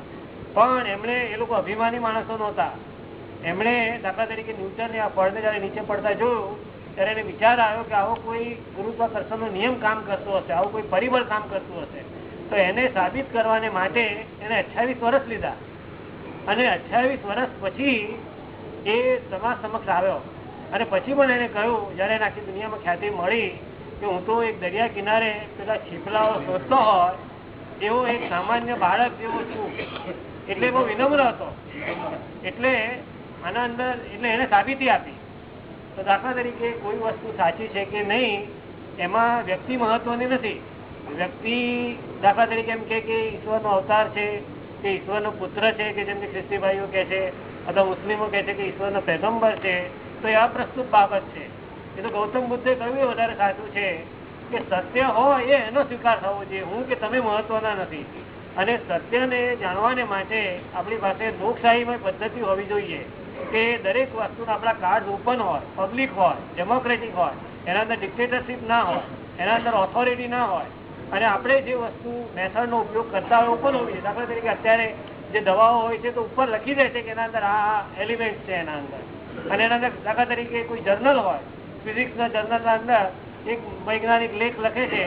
પણ એમણે એ લોકો અભિમાની માણસો નહોતા. એમણે દાખલા તરીકે ન્યૂટને આ ફળને જયારે નીચે પડતા જોયું, ત્યારે એને વિચાર આવ્યો કે આવો કોઈ ગુરુત્વાકર્ષણનો નિયમ કામ કરતો હશે, આવું કોઈ પરિબળ કામ કરતું હશે. તો એને સાબિત કરવાને માટે એને અઠ્યાવીસ વર્ષ લીધા. અને અઠ્યાવીસ વર્ષ પછી એ સમાજ સમક્ષ આવ્યો. અને પછી પણ એને કહ્યું, જયારે આખી દુનિયામાં ખ્યાતિ મળી કે હું તો એક દરિયા કિનારે પેલા છીપલાઓ શોધતો હોય એવો એક સામાન્ય બાળક જેવો છું. એટલે બહુ વિનમ્ર હતો. એટલે આના અંદર, એટલે એને સાબિતી આપી. તો દાખલા તરીકે કોઈ વસ્તુ સાચી છે કે નહીં, એમાં વ્યક્તિ મહત્વની નથી. વ્યક્તિ દાખલા તરીકે એમ કે ઈશ્વરનો અવતાર છે, કે ઈશ્વરનો પુત્ર છે, કે જેમ કે ખ્રિસ્તી ભાઈઓ કે છે, અથવા મુસ્લિમો કે છે કે ઈશ્વરનો પેગમ્બર છે તો એ બાબત છે. એ તો ગૌતમ બુદ્ધે કહ્યું વધારે સાચું છે કે સત્ય હોય એનો સ્વીકાર થવો જોઈએ. હું કે તમે મહત્વના નથી. અને સત્યને જાણવાને માટે આપણી પાસે લોકશાહીમય પદ્ધતિ હોવી જોઈએ કે દરેક વસ્તુના આપણા કાર્ડ ઓપન હોય, પબ્લિક હોય, ડેમોક્રેટિક હોય, એના અંદર ડિક્ટેટરશીપ ના હોય, એના અંદર ઓથોરિટી ના હોય. અને આપણે જે વસ્તુ મેથડનો ઉપયોગ કરતા હોય ઓપન હોવી જોઈએ. દાખલા તરીકે અત્યારે જે દવાઓ હોય છે, તો ઉપર લખી દે છે કે એના અંદર આ એલિમેન્ટ છે એના અંદર. અને એના અંદર દાખલા તરીકે કોઈ જર્નલ હોય ફિઝિક્સના જર્નલના અંદર એક વૈજ્ઞાનિક લેખ લખે છે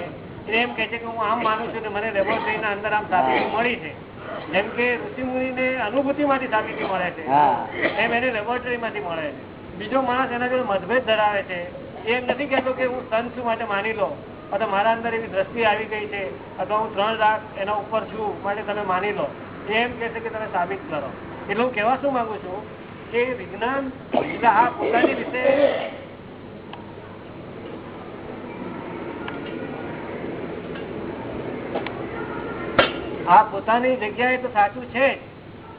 એમ કે છે કે હું આમ માનું છું કે મને લેબોરેટરીના અંદર આમ સાબિતી મળી છે. જેમ કે ઋષિમુનિને અનુભૂતિમાંથી સાબિતી મળે છે. એમ એને લેબોરેટરીમાંથી મળે છે. બીજો માણસ એના જોડે મતભેદ ધરાવે છે. એ એમ નથી કહેતો કે હું સંત છું માટે માની લો અથવા મારા અંદર એવી દ્રષ્ટિ આવી ગઈ છે અથવા હું ત્રણ લાખ એના ઉપર છું માટે તમે માની લો. એમ કહે છે કે તમે સાબિત કરો. એટલે હું કહેવા શું માંગુ છું? કે વિજ્ઞાન આ પોતાની રીતે આ પોતાની જગ્યાએ તો સાચું છે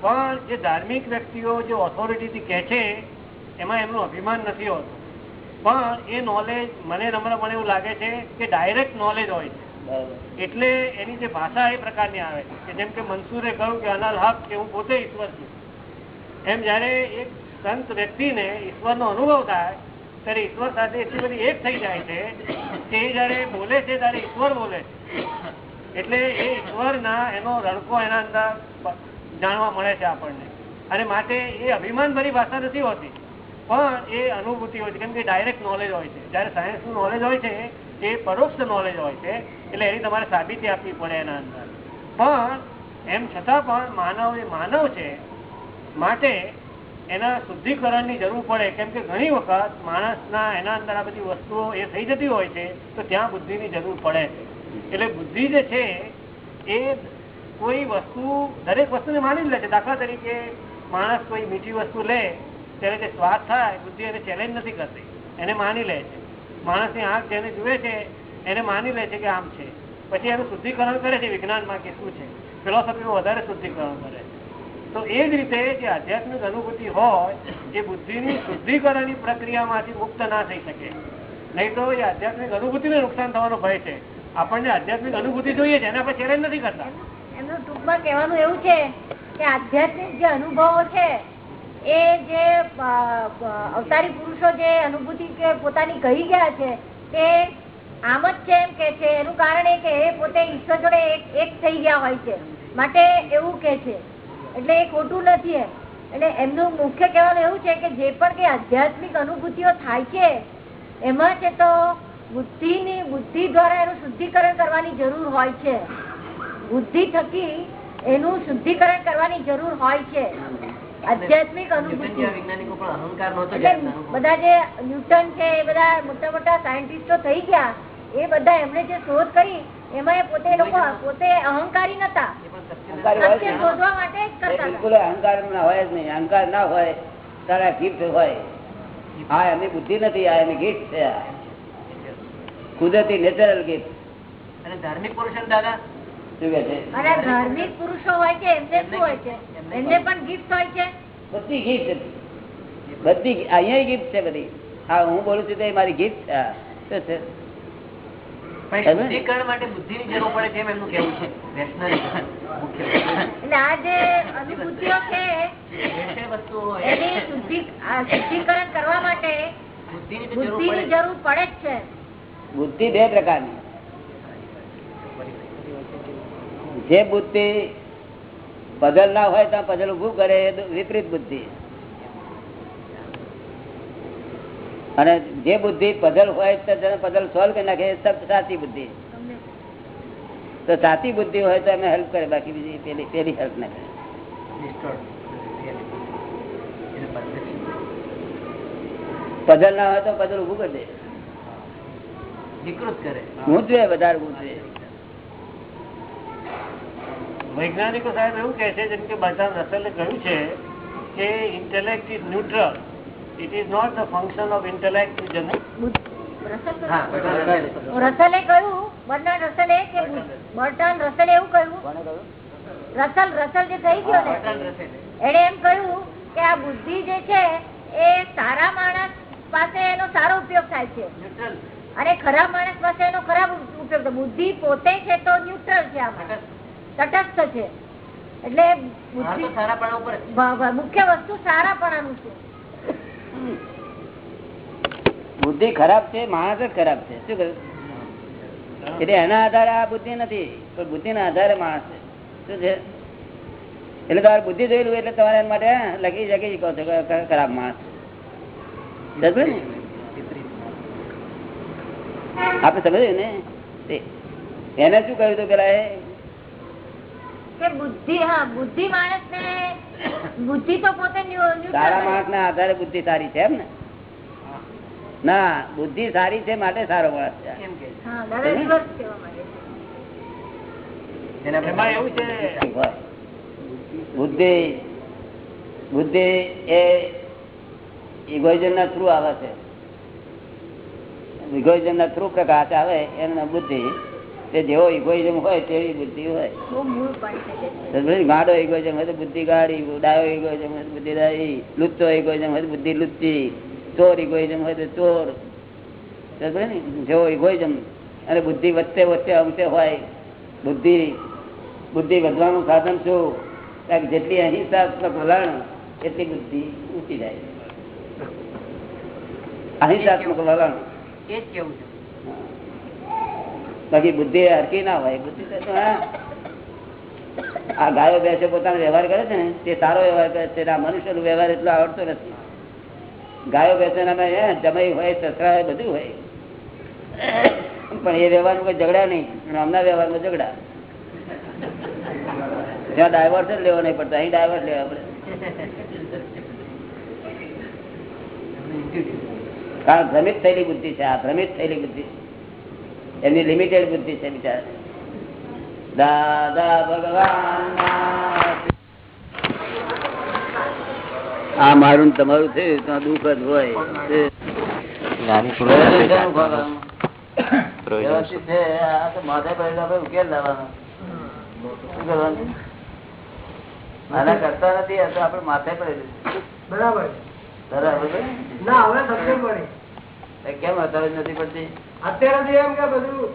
પણ જે ધાર્મિક વ્યક્તિઓ જે ઓથોરિટીથી કહે છે એમાં એમનું અભિમાન નથી હોતું. પણ એ નોલેજ મને નમ્રપણે એવું લાગે છે કે ડાયરેક્ટ નોલેજ હોય છે. એટલે એની જે ભાષા એ પ્રકારની આવે છે કે જેમ કે મનસુરે કહ્યું કે અનાલ હક કે હું પોતે ઈશ્વર છું. એમ જયારે એક સંત વ્યક્તિને ઈશ્વરનો અનુભવ થાય, ત્યારે ઈશ્વર સાથે એટલી બધી એક થઈ જાય છે કે જયારે બોલે છે ત્યારે ઈશ્વર બોલે છે. એટલે એ ઈશ્વરના એનો રડકો એના અંદર જાણવા મળે છે આપણને. અને માટે એ અભિમાન ભરી ભાષા નથી હોતી. પણ એ અનુભૂતિ હોય છે. કેમ કે ડાયરેક્ટ નોલેજ હોય છે. જયારે સાયન્સનું નોલેજ હોય છે, એ પરોક્ષ નોલેજ હોય છે, એટલે એની તમારે સાબિતી આપવી પડે એના અંદર. પણ એમ છતાં પણ માનવ એ માનવ છે માટે એના શુદ્ધિકરણની જરૂર પડે. કેમ કે ઘણી વખત માણસના એના અંદર આ બધી વસ્તુઓ એ થઈ જતી હોય છે, તો ત્યાં બુદ્ધિની જરૂર પડે એટલે બુદ્ધિ જે છે, એ કોઈ વસ્તુ, દરેક વસ્તુને માની લે છે. દાખલા તરીકે માણસ કોઈ મીઠી વસ્તુ લે, ત્યારે જે સ્વાદ થાય, બુદ્ધિ એને ચેલેન્જ નથી કરતી. એને માની લે છે. માણસની આંખ જેને જુએ છે, એને માની લે છે કે આમ છે. પછી એનું શુદ્ધિકરણ કરે છે વિજ્ઞાનમાં કે શું છે. ફિલોસોફીમાં વધારે શુદ્ધિકરણ કરે છે. તો એ જ રીતે જે આધ્યાત્મિક અનુભૂતિ હોય, એ બુદ્ધિની શુદ્ધિકરણની પ્રક્રિયામાંથી મુક્ત ના થઈ શકે. નહીં તો એ આધ્યાત્મિક અનુભૂતિને નુકસાન થવાનો ભય છે. આપણને આધ્યાત્મિક અનુભૂતિ જોઈએ છે, એના પર ચેલેન્જ નથી કરતા. એમનું ટૂંકમાં કહેવાનું એવું છે કે આધ્યાત્મિક જે અનુભવો છે, એ જે અવતારી પુરુષો જે અનુભૂતિ પોતાની કહી ગયા છે, તે આમ જ છે એમ કે છે. એનું કારણ એ કે એ પોતે ઈશ્વર જોડે એક થઈ ગયા હોય છે. માટે એવું કે છે. એટલે એ ખોટું નથી એટલે એમનું મુખ્ય કહેવાનું એવું છે કે જે પણ કઈ આધ્યાત્મિક અનુભૂતિઓ થાય છે એમાં છે તો બુદ્ધિની બુદ્ધિ દ્વારા એનું શુદ્ધિકરણ કરવાની જરૂર હોય છે. બુદ્ધિ થકી એનું શુદ્ધિકરણ કરવાની જરૂર હોય છે. આધ્યાત્મિક અનુભૂતિ. બધા જે ન્યૂટન છે એ બધા મોટા મોટા સાયન્ટિસ્ટો થઈ ગયા. એ બધા એમણે જે શોધ કરી એમાં પોતે લોકો પોતે અહંકારી નતા. શોધવા માટે બિલકુલ અહંકાર હોય જ નહીં. અહંકાર ના હોય તારા ગિફ્ટ હોય. હા એમની બુદ્ધિ નથી આ એની ગિફ્ટ છે કુદરતી નેચરલ ગિફ્ટ અને ધાર્મિક પુરુષો દાદા? ધાર્મિક પુરુષો હોય છે એમને શું હોય છે? એમને પણ ગિફ્ટ હોય છે. બધી ગિફ્ટ બધી અહીંયા ગિફ્ટ છે બધી. હા હું બોલું છું તો એ મારી ગિફ્ટ છે? ને? શુદ્ધિકરણ માટે બુદ્ધિની જરૂર પડે એમનું છે. જ. છે. બુદ્ધિ બે પ્રકારની. જે બુદ્ધિ પઝલ ના હોય તો પઝલ ઉભું કરે? એ વિપરીત બુદ્ધિ. અને જે બુદ્ધિ પઝલ હોય તો પઝલ સોલ્વ કરી નાખે સબ સાચી બુદ્ધિ. તો સાચી બુદ્ધિ હોય તો અમે હેલ્પ કરે બાકી બીજી પેલી પેલી હેલ્પ ના કરે. પઝલ ના હોય તો પઝલ ઉભું કરી દે. વિકૃત કરે. ગૂંચવે વધારે ગૂંચવે વૈજ્ઞાનિકો સાહેબ એવું કહે છે જેમ કે બધા રસલે કહ્યું છે કે intellect is neutral it is not the function of intellect Buddha- Russell હા કહ્યું? બરાબર. રસલે કહ્યું રસલે કે બર્ટન રસલે. એવું કહ્યું? રસલ રસલ જે થઈ ગયો ને એને એમ કહ્યું કે આ બુદ્ધિ જે છે એ સારા માણસ પાસે એનો સારો ઉપયોગ થાય છે. અને ખરાબ માણસ પાસે એનો ખરાબ ઉપયોગ થાય. બુદ્ધિ પોતે છે તો ન્યુટ્રલ છે આમાં. તટસ્થ. છે. એટલે બુદ્ધિ મુખ્ય વસ્તુ સારાપણાનું છે. બુદ્ધિ ખરાબ છે, માણસ જ ખરાબ છે. શું કહ્યું એટલે એના આધારે આ બુદ્ધિ નથી, પણ બુદ્ધિ આધારે માણસ છે. શું છે? એટલે તમારે બુદ્ધિ જોયેલું એટલે તમારે એના માટે લખી શકી કહો છો ખરાબ માણસ. આપણે સમજ્યું ને? એને શું કહ્યું હતું પેલા એ? કે બુદ્ધિ હા બુદ્ધિ માણસ ને બુદ્ધિ તો પોતે સારા માણસ ના આધારે બુદ્ધિ સારી છે એમ ને? ના બુદ્ધિ સારી છે માટે સારો માણસ છે. બુદ્ધિ બુદ્ધિ એ ઇગોઇઝમ ના થ્રુ આવે છે. ઇગોઇઝમ ના થ્રુ પ્રકાશ આવે એનો બુદ્ધિ તે જેવો ઇગોઇઝમ હોય તેવી બુદ્ધિ હોય. ગાડો ઇગોઇઝમ હોય તો બુદ્ધિ ગાડી ડાયો ઇગોઇઝમ હોય તો બુદ્ધિ ડાઈ લુચ્ચો ઇગોઇઝમ હોય તો બુદ્ધિ લુચ્ચી ચોર ઇગોઇઝમ હોય તો ચોર. ને? જેવો ઇગોઇઝમ અને બુદ્ધિ વચ્ચે વચ્ચે અંશે હોય. બુદ્ધિ બુદ્ધિ વધવાનું સાધન શું? કારણ કે જેટલી અહિંસાત્મક વલણ એટલી બુદ્ધિ ઊંચી જાય. અહિંસાત્મક વલણ. એ જ કેવું છે? બાકી બુદ્ધિ હરકી ના હોય. બુદ્ધિ આ ગાયો બેસે પોતાનો વ્યવહાર કરે છે ને, તે સારો વ્યવહાર કરે છે. આ મનુષ્યનો વ્યવહાર એટલો આવડતો નથી. ગાયો બેસે જમાઈ હોય, સસરા હોય, બધું હોય. પણ એ વ્યવહારમાં કોઈ ઝઘડા નહીં. અને આમના વ્યવહારમાં ઝઘડા. ત્યાં ડાયવર્સ જ લેવો નહીં પડતો, અહીં ડાયવર્સ લેવા પડે. કારણ ભ્રમિત થયેલી બુદ્ધિ છે, આ ભ્રમિત થયેલી બુદ્ધિ એમની લિમિટેડ બુદ્ધિ છે બિચારા. દાદા ભગવાન આ મારું તમારું છે તો દુઃખ જ હોય. માથે પડેલા ઉકેલ લાવવાનો. શું કરવાનું? આના કરતા નથી આપડે તો માથે પડેલું બરાબર. બરાબર ના હવે સમજ પડી કેમ અત્યારે નથી પડતી? અત્યારે એમ કે બધું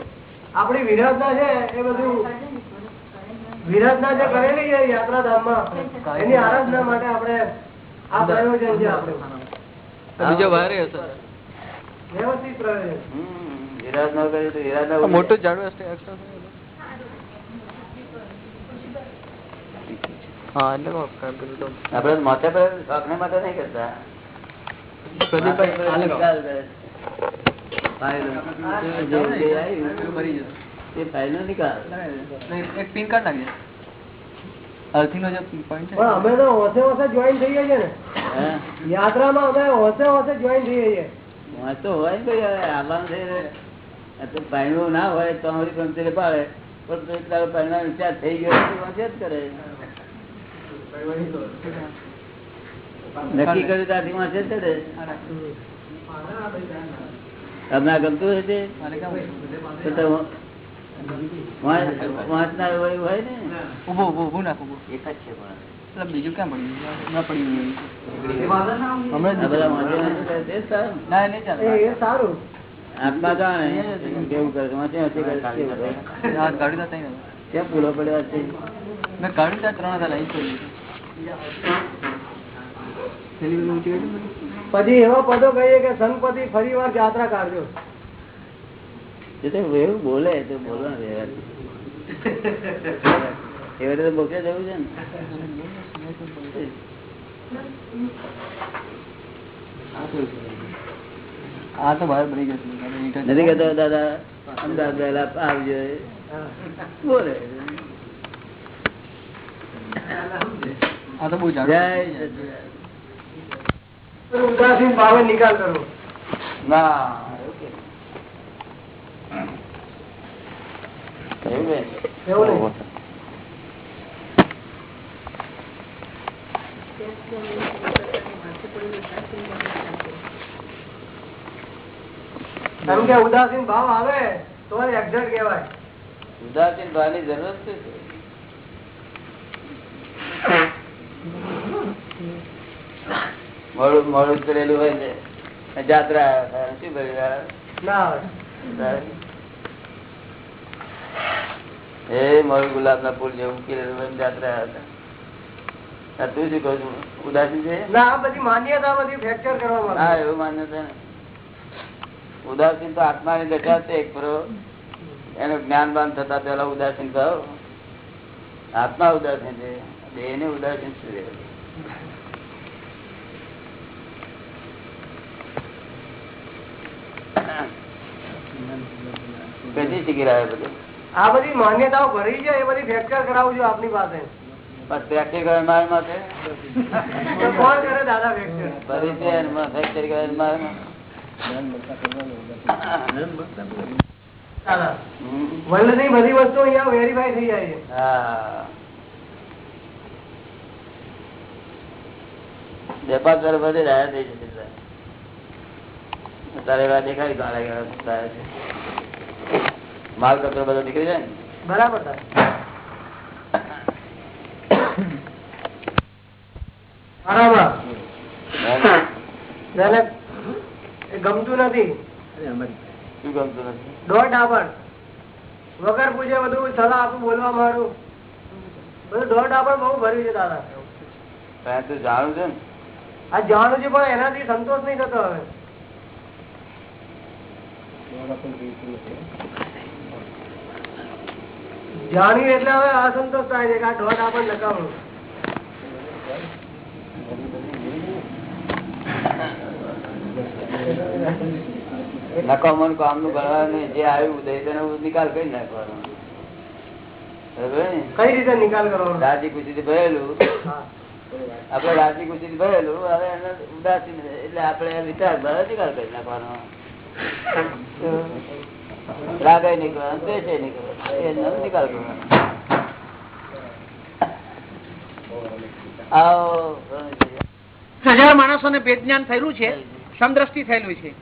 આપડી વિરાધના છે એ બધું વિરાધના જે કરેલી છે યાત્રાધામમાં એની આરાધના માટે આપણે આ પ્રયોજન છે આપણું. બીજો ભારે હશે વ્યવસ્થિત પ્રયોજન મોટું. હા એટલે. આપણે માથે પર માટે નહીં કરતા. પ્રદીપભાઈ, માથે પર આલે કહો. નિકાલ કરે. ફાઇલો. જે જે આવ્યું, એ ફાઇલનો નિકાલ એક પિન કાર્ડ નાખજે અર્થિંગ નો જે પોઈન્ટ છે પણ અમે તો હોશે હોશે જોઈન થઈએ છીએ ને હે? યાત્રામાં અમે હોશે હોશે જોઈન થઈએ છીએ વાંચ તો હોય ને ભાઈ હવે આવવાનું છે આ તો પાણું ના હોય તો અમારી પંક્તિને પાડે પણ તો તારો પાણીનો વિચાર થઈ ગયો તો વાંચ્યા જ કરે નક્કી કર્યું ત્યાંથી વાંચે જ કરે આ ગમતું એટલે બીજું ક્યાં પડ્યું? હમણાં સારું. આત્મા જાણે કેવું કરે? છે, પૂરો પડ્યા છે મેં કાઢ્યું તા ત્રણ હતા લઈ કરી પેલી પેલી ઊંચી હતી ને? પછી એવો પદો કહીએ કે સંપતિ ફરી વાર યાત્રા કાઢજો. એવું બોલે તો બોલો એવી રીતે મોક્ષે જવું છે ને. આ તો બહાર બની ગયું નથી કહેતો દાદા અમદાવાદ આવજો. બોલે. આ તો બહુ જય. ઉદાસીન ભાવે નિકાલ કરવો ના એવું કે. એમ ઉદાસીન ભાવ આવે? તો એક્ઝેક્ટ કહેવાય. ઉદાસીન ભાવની જરૂર શું છે? મોડું મોડું કરેલું હોય છે જાત્રા શું કર્યું એ મારું ગુલાબ ના ફૂલ જેવું કરેલું હોય જાત્રા હતા તું. શું કહું છું? ઉદાસી છે? ના બધી માન્યતા બધી ફ્રેક્ચર કરવામાં હા એવું માન્યતા ઉદાસીન તો આત્માની દશા છે એક પરો એનું જ્ઞાન બાન થતા પેલા ઉદાસીન કહો. આત્મા ઉદાસીન છે. દેહ ને ઉદાસીન છે? કદી શીખી રહ્યા બધું. આ બધી માન્યતાઓ ભરી છે એ બધી ફ્રેક્ચર કરાવું છું આપની પાસે. વર્લ્ડની બધી વસ્તુ અહીંયા વેરીફાઈ થઈ જાય છે. હા. વેપાર તરફ રહ્યા થઈ જશે. તારે એવા દેખાય માલ કચરો બધો નીકળી જાય ને. બરાબર બરાબર. ગમતું નથી. શું ગમતું નથી? દોઢ આપણ વગર પૂછે બધું સલાહ આપું બોલવા મારું બધું દોઢ આપણ બહુ ભર્યું છે દાદા. જાણું છે ને. આ જાણું છે પણ એનાથી સંતોષ નહીં થતો હવે. જાણ્યું એટલે હવે અસંતોષ થાય છે કે આ ઢોટ આપણને નકામું. નકામણ કામનું કરવાનું જે આવ્યું ઉદય તેનો નિકાલ કરી નાખવાનો. કઈ રીતે નિકાલ કરવાનો? રાજી ખુશી થી ભરેલું આપડે રાજી ખુશી થી ભરેલું હવે એને ઉદાસી એટલે આપડે વિચાર નિકાલ કરી નાખવાનો. રાગે નીકળવાનો દ્વેષે નીકળવાનો નિકાલ કરવાનો. આવો હજાર માણસોને ભેદ જ્ઞાન થયેલું છે સમદ્રષ્ટિ થયેલું છે.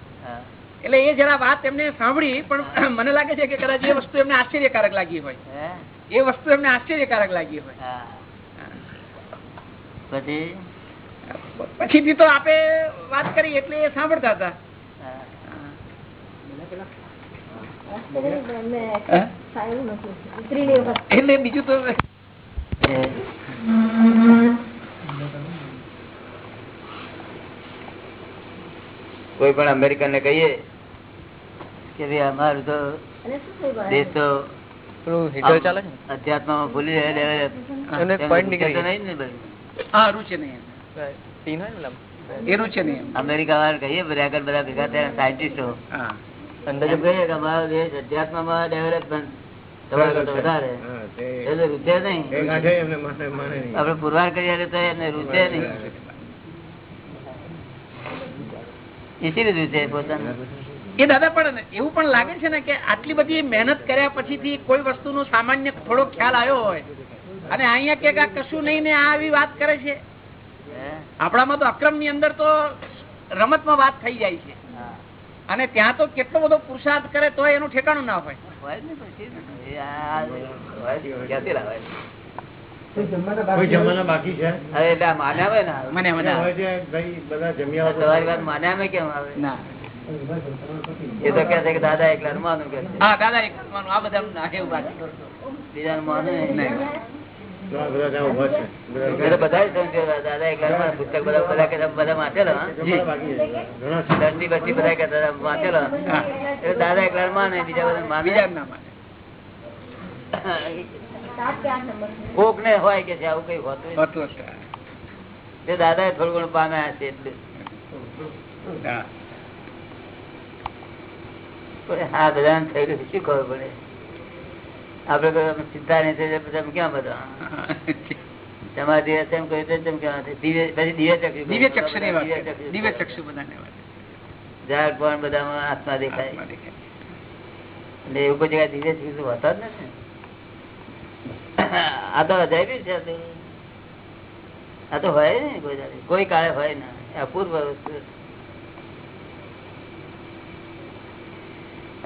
એટલે એ જરા વાત એમને સાંભળી પણ મને લાગે છે કે કદાચ એ વસ્તુ એમને આશ્ચર્યકારક લાગી હોય? એ વસ્તુ એમને આશ્ચર્યકારક લાગી હોય. પછી? પછીથી તો આપે વાત કરી એટલે એ સાંભળતા હતા. એટલે બીજું તો કોઈ પણ અમેરિકન ને કહીએ કે ભાઈ અમારું તો દેશ તો અધ્યાત્મમાં ભૂલી રૂચે નહીં. એ. રૂચે નહીં અમેરિકા વાળા કહીએ બધા આગળ બધા ભેગા થયા સાયન્ટિસ્ટો હા. અંદાજે કહીએ કે અમારો દેશ અધ્યાત્મમાં ડેવલપમેન્ટ તમારા કરતા વધારે. એટલે રૂચે નહીં. આપડે પુરવાર કરીએ તો એને રૂચે નહીં. ઇસીલી રૂચે પોતાને. એ દાદા પણ એવું પણ લાગે છે ને કે આટલી બધી મહેનત કર્યા પછીથી કોઈ વસ્તુ નો સામાન્ય થોડો ખ્યાલ આવ્યો હોય. અને અહીંયા કે આ કશું નહીં ને આ આવી વાત કરે છે. આપણામાં તો અક્રમની અંદર તો રમતમાં વાત થઈ જાય છે. અને ત્યાં તો કેટલો બધો પુરુષાર્થ કરે તો એનું ઠેકાણું ના હોય. હોય જ ને પછી એ આ હોય જ. ક્યાંથી લાવે? કોઈ જમવાના બાકી છે? હવે એટલે આ માન્યા હોય ને? મને મને હોય ભાઈ બધા જમ્યા આ તમારી વાત માન્યા મેં કેમ આવે? ના. કે છે કે દાદા એકલા માનું કે હા દાદા એક માનવું, આ બધા ના એવું બાકી બીજાનું માને? નહીં. આ બધા ત્યાં ઊભા છે બધા એ તો બધા જ સમજ્યો દાદા એકલા માને. દાદા એકલા બીજા બધા કોક ને હોય કે છે આવું કઈ હોતું દાદા એ થોડું ઘણું પામ્યા છે એટલે. હા. બધા થઈ ગયું શું ખબર પડે? આપડે ચિંતા નહીં થઈ ક્યાં બધા? તમારા દિવસ એમ કહ્યું તેમ કહેવાનું પછી દિવ્ય ચક્ષુ દિવ્ય ચક્ષુ દિવ્ય ચક્ષુ. બધાને ઝાડ પણ બધામાં આત્મા દેખાય. એટલે એવું કોઈ જગ્યાએ દિવ્ય ચક્ષુ હોતા જ નથી. આ તો અજાયબી છે આ તો. હોય ને કોઈ કોઈ કાળે હોય ના. અપૂર્વ વસ્તુ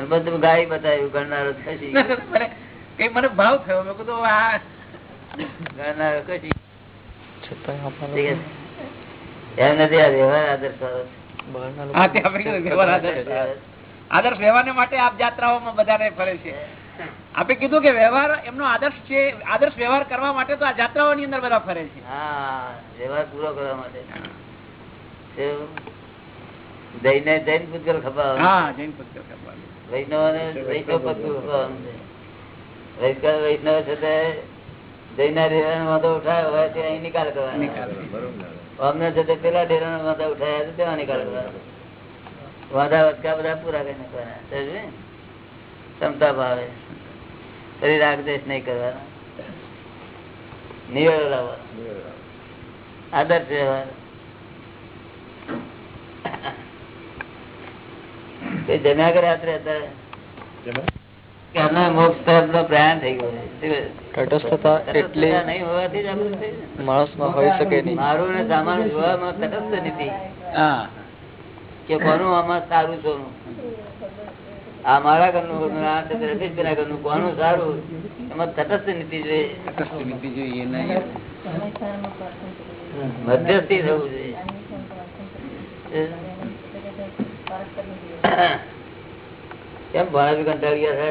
બધું ગાય બતાવ્યું ગણનારો મને કઈ મને ભાવ થયો. મેં કીધું આ આદર્શ વ્યવહાર આદર્શ. આદર્શ વ્યવહારને માટે આપ જાત્રાઓમાં બધાને ફરે છે. આપે કીધું કે વ્યવહાર એમનો આદર્શ છે. આદર્શ વ્યવહાર કરવા માટે તો આ જાત્રાઓની અંદર બધા ફરે છે. હા વ્યવહાર પૂરો કરવા માટે? જૈન પૂતગલ ખબર હા જૈન પુસ્તક ખબર વૈષ્ણવ પગલું ખપાવવાનું. છે. વૈષ્ણવ વૈષ્ણવ છે તે જઈના ડેરા નો વાંધો ઉઠાયો હોય તે અહીં નિકાલ કરવાનો. અમને છે તે પેલા ડેરાનો વાંધો ઉઠાયા તો તેમાં નિકાલ કરવાનો. વાંધા વચકા બધા પૂરા કરી નાખવાના ને? ક્ષમતા ભાવે. ફરી રાગદેશ નહીં કરવાનો. નિવેડો લાવવાનો. આદર્શ વ્યવહાર. જમ્યા કરે રાત્રે અત્યારે? જમ્યા? કે અમને મોક્ષ તરફનો પ્રયાણ થઈ ગયો છે. તટસ્થતા એટલી તટસ્થતા નહીં હોવાથી જ આપણે થઈ ને. માણસમાં હોઈ શકે નહીં. મારું ને સામાન જોવામાં તટસ્થ નથી. હા. કે કોનું આમાં સારું સોનું આ મારા ઘરનું ઘરનું, કોનું સારું? એમાં તટસ્થ નીતિ જોઈએ તટસ્થ નીતિ જોઈએ નહીં. મધ્યસ્થી થવું જોઈએ કેમ ભણાવી કંટાળી ગયા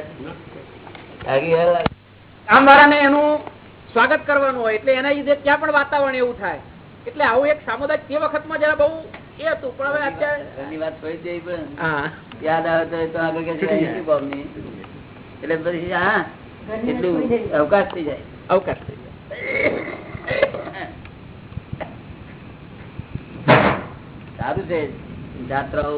એનું સ્વાગત કરવાનું હોય એટલે એના લીધે ત્યાં પણ વાતાવરણ એવું થાય. એટલે આવું એક સામુદાયિક તે વખતમાં જરા બહુ એ હતું પણ હવે અત્યારે વાત યાદ આવે તો- આગળ પછી હા એટલું અવકાશ થઈ જાય. અવકાશ થઈ જાય. સારું છે. જાત્રાઓ